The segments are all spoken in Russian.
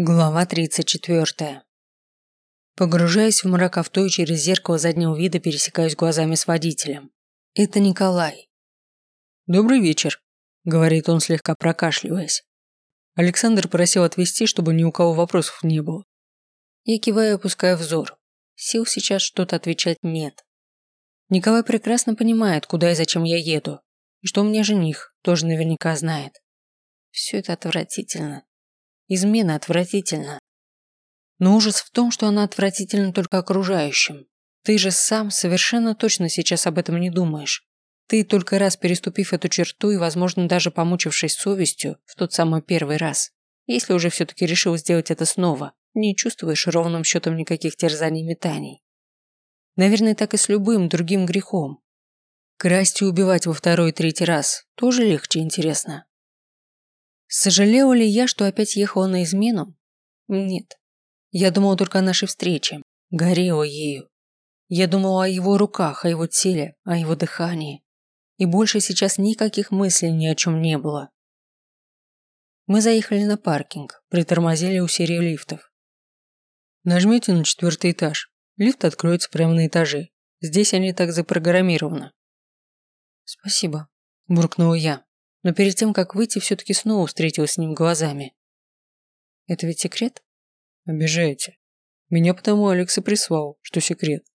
Глава 34. Погружаясь в мрак авто и через зеркало заднего вида пересекаюсь глазами с водителем. Это Николай. «Добрый вечер», – говорит он, слегка прокашливаясь. Александр просил отвезти, чтобы ни у кого вопросов не было. Я киваю и опускаю взор. Сил сейчас что-то отвечать нет. Николай прекрасно понимает, куда и зачем я еду. И что у меня жених, тоже наверняка знает. Все это отвратительно. Измена отвратительна. Но ужас в том, что она отвратительна только окружающим. Ты же сам совершенно точно сейчас об этом не думаешь. Ты, только раз переступив эту черту и, возможно, даже помучившись совестью в тот самый первый раз, если уже все-таки решил сделать это снова, не чувствуешь ровным счетом никаких терзаний и метаний. Наверное, так и с любым другим грехом. Красть и убивать во второй и третий раз тоже легче интересно. Сожалела ли я, что опять ехала на измену? Нет. Я думала только о нашей встрече. Горела ею. Я думала о его руках, о его теле, о его дыхании. И больше сейчас никаких мыслей ни о чем не было. Мы заехали на паркинг, притормозили у серии лифтов. Нажмите на четвертый этаж. Лифт откроется прямо на этаже. Здесь они так запрограммированы. Спасибо, буркнула я но перед тем, как выйти, все-таки снова встретилась с ним глазами. Это ведь секрет? Обижаете. Меня потому Алекс и прислал, что секрет.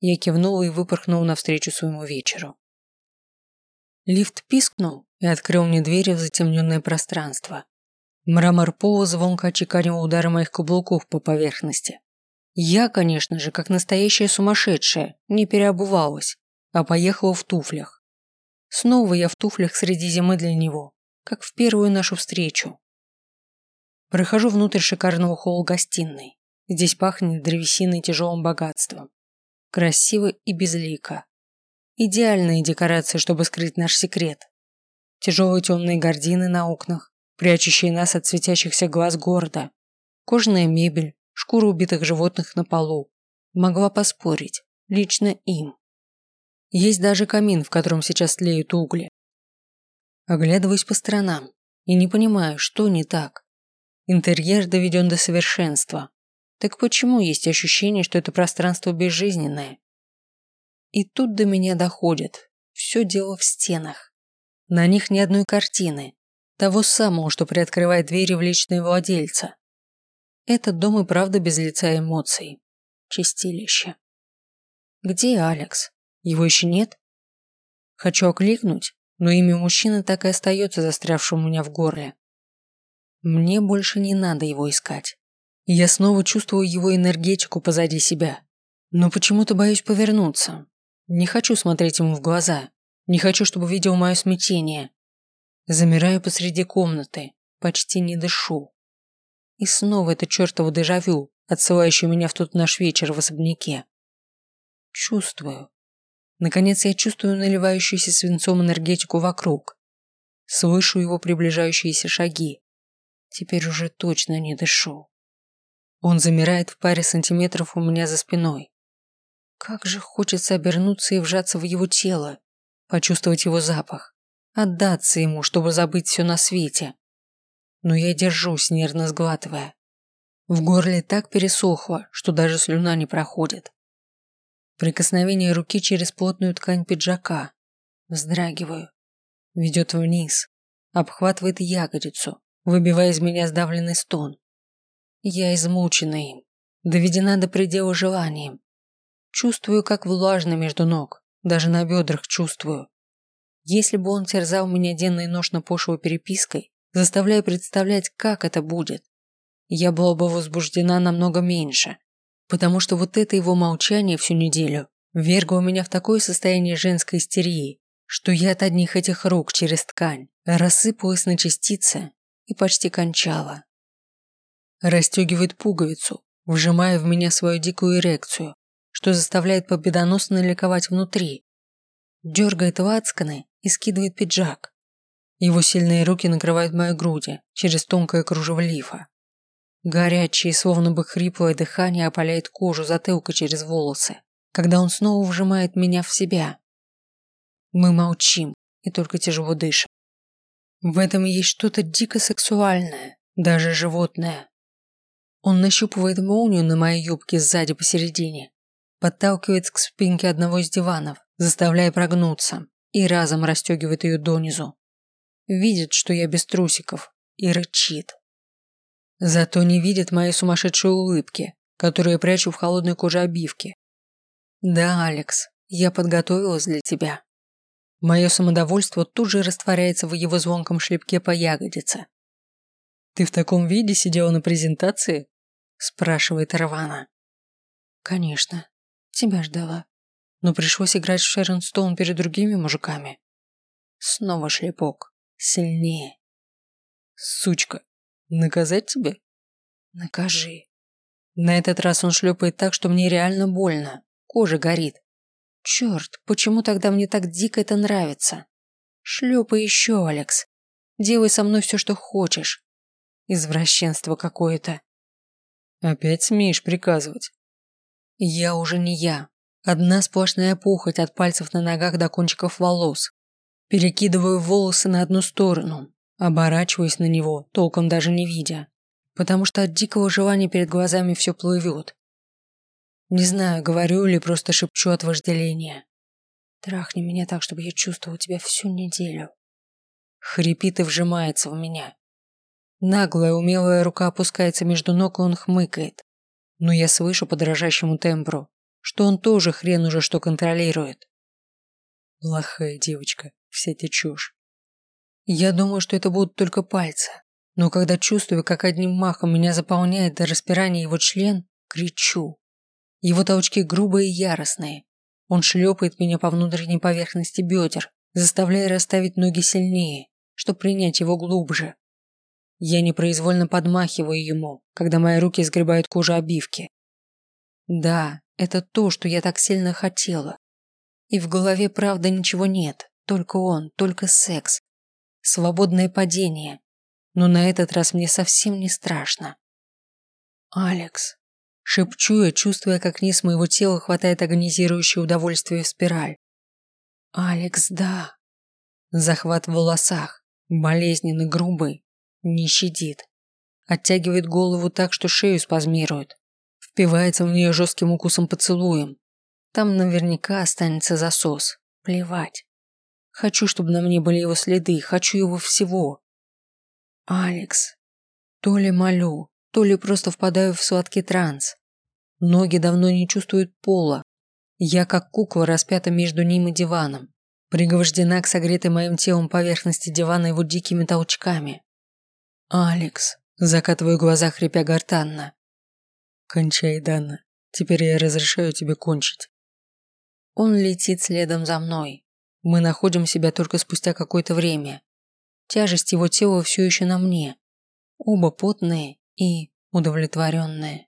Я кивнула и выпорхнула навстречу своему вечеру. Лифт пискнул и открыл мне двери в затемненное пространство. Мрамор пола звонко очеканил удары моих каблуков по поверхности. Я, конечно же, как настоящая сумасшедшая, не переобувалась, а поехала в туфлях. Снова я в туфлях среди зимы для него, как в первую нашу встречу. Прохожу внутрь шикарного холла гостиной. Здесь пахнет древесиной тяжелым богатством. Красиво и безлико. Идеальная декорация, чтобы скрыть наш секрет. Тяжелые темные гардины на окнах, прячущие нас от светящихся глаз города. Кожаная мебель, шкуры убитых животных на полу. Могла поспорить. Лично им. Есть даже камин, в котором сейчас тлеют угли. Оглядываюсь по сторонам и не понимаю, что не так. Интерьер доведен до совершенства. Так почему есть ощущение, что это пространство безжизненное? И тут до меня доходит. Все дело в стенах. На них ни одной картины. Того самого, что приоткрывает двери в личные владельца. Этот дом и правда без лица эмоций. Чистилище. Где Алекс? Его еще нет? Хочу окликнуть, но имя мужчины так и остается застрявшим у меня в горле. Мне больше не надо его искать. Я снова чувствую его энергетику позади себя. Но почему-то боюсь повернуться. Не хочу смотреть ему в глаза. Не хочу, чтобы видел мое смятение. Замираю посреди комнаты, почти не дышу. И снова это чертово дежавю, отсылающее меня в тот наш вечер в особняке. Чувствую, Наконец я чувствую наливающуюся свинцом энергетику вокруг. Слышу его приближающиеся шаги. Теперь уже точно не дышу. Он замирает в паре сантиметров у меня за спиной. Как же хочется обернуться и вжаться в его тело, почувствовать его запах, отдаться ему, чтобы забыть все на свете. Но я держусь, нервно сглатывая. В горле так пересохло, что даже слюна не проходит. Прикосновение руки через плотную ткань пиджака. Вздрагиваю. Ведет вниз. Обхватывает ягодицу, выбивая из меня сдавленный стон. Я измучена им. Доведена до предела желанием. Чувствую, как влажно между ног. Даже на бедрах чувствую. Если бы он терзал меня денно и ношно пошлой перепиской, заставляя представлять, как это будет, я была бы возбуждена намного меньше потому что вот это его молчание всю неделю вергло меня в такое состояние женской истерии, что я от одних этих рук через ткань рассыпалась на частицы и почти кончала. Растегивает пуговицу, вжимая в меня свою дикую эрекцию, что заставляет победоносно ликовать внутри. Дергает лацканы и скидывает пиджак. Его сильные руки накрывают мои груди через тонкое кружево лифа. Горячее, словно бы хриплое дыхание опаляет кожу затылка через волосы, когда он снова вжимает меня в себя. Мы молчим и только тяжело дышим. В этом есть что-то дико сексуальное, даже животное. Он нащупывает молнию на моей юбке сзади посередине, подталкивает к спинке одного из диванов, заставляя прогнуться, и разом расстегивает ее донизу. Видит, что я без трусиков, и рычит. Зато не видит моей сумасшедшей улыбки, которую я прячу в холодной коже обивки. Да, Алекс, я подготовилась для тебя. Мое самодовольство тут же растворяется в его звонком шлепке по ягодице. «Ты в таком виде сидела на презентации?» – спрашивает Равана. «Конечно. Тебя ждала. Но пришлось играть в Шерон Стоун перед другими мужиками. Снова шлепок. Сильнее. Сучка. Наказать тебя? Накажи. На этот раз он шлепает так, что мне реально больно. Кожа горит. Черт, почему тогда мне так дико это нравится? Шлепай еще, Алекс. Делай со мной все, что хочешь. Извращенство какое-то. Опять смеешь приказывать? Я уже не я. Одна сплошная пухоть от пальцев на ногах до кончиков волос. Перекидываю волосы на одну сторону, оборачиваясь на него, толком даже не видя, потому что от дикого желания перед глазами все плывет. Не знаю, говорю или просто шепчу от вожделения. Трахни меня так, чтобы я чувствовал тебя всю неделю. Хрипит и вжимается в меня. Наглая, умелая рука опускается между ног, и он хмыкает. Но я слышу по дрожащему тембру, что он тоже хрен уже что контролирует. Плохая девочка, вся течешь. Я думаю, что это будут только пальцы. Но когда чувствую, как одним махом меня заполняет до распирания его член, кричу. Его толчки грубые и яростные. Он шлепает меня по внутренней поверхности бедер, заставляя расставить ноги сильнее, чтобы принять его глубже. Я непроизвольно подмахиваю ему, когда мои руки сгребают кожу обивки. Да, это то, что я так сильно хотела. И в голове, правда, ничего нет. Только он, только секс. Свободное падение. Но на этот раз мне совсем не страшно. «Алекс», – шепчу я, чувствуя, как низ моего тела хватает агонизирующее удовольствие в спираль. «Алекс, да». Захват в волосах, болезненный, грубый, не щадит. Оттягивает голову так, что шею спазмирует. Впивается в нее жестким укусом поцелуем. Там наверняка останется засос. Плевать. Хочу, чтобы на мне были его следы. Хочу его всего. Алекс. То ли молю, то ли просто впадаю в сладкий транс. Ноги давно не чувствуют пола. Я как кукла распята между ним и диваном. Пригвождена к согретой моим телом поверхности дивана его дикими толчками. «Алекс», закатываю глаза, хрипя гортанно. «Кончай, Дана. Теперь я разрешаю тебе кончить». Он летит следом за мной. Мы находим себя только спустя какое-то время. Тяжесть его тела все еще на мне. Оба потные и удовлетворенные.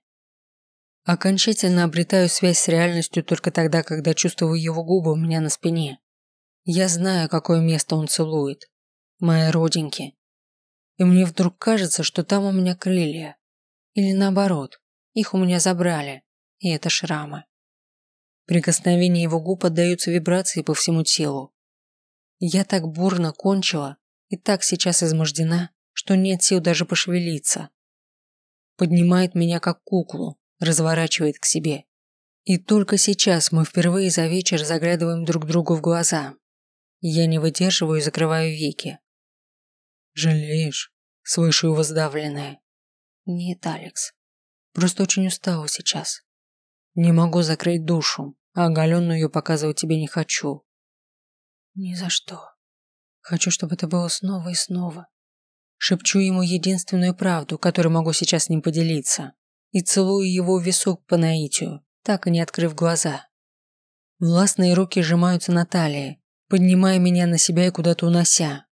Окончательно обретаю связь с реальностью только тогда, когда чувствую его губы у меня на спине. Я знаю, какое место он целует. Мои родинки, и мне вдруг кажется, что там у меня крылья. Или наоборот, их у меня забрали, и это шрамы. Прикосновения его губ отдаются вибрации по всему телу. Я так бурно кончила и так сейчас измождена, что нет сил даже пошевелиться. Поднимает меня как куклу, разворачивает к себе. И только сейчас мы впервые за вечер заглядываем друг другу в глаза. Я не выдерживаю и закрываю веки. «Жалеешь?» – слышу его сдавленное. «Нет, Алекс. Просто очень устала сейчас. Не могу закрыть душу, а оголенную ее показывать тебе не хочу». «Ни за что. Хочу, чтобы это было снова и снова». Шепчу ему единственную правду, которой могу сейчас с ним поделиться, и целую его в висок по наитию, так и не открыв глаза. Властные руки сжимаются на талии, поднимая меня на себя и куда-то унося,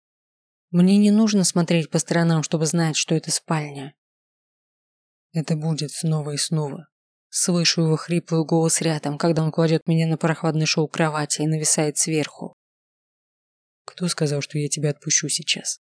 мне не нужно смотреть по сторонам, чтобы знать, что это спальня. Это будет снова и снова. Слышу его хриплый голос рядом, когда он кладет меня на прохладный шоу кровати и нависает сверху. Кто сказал, что я тебя отпущу сейчас?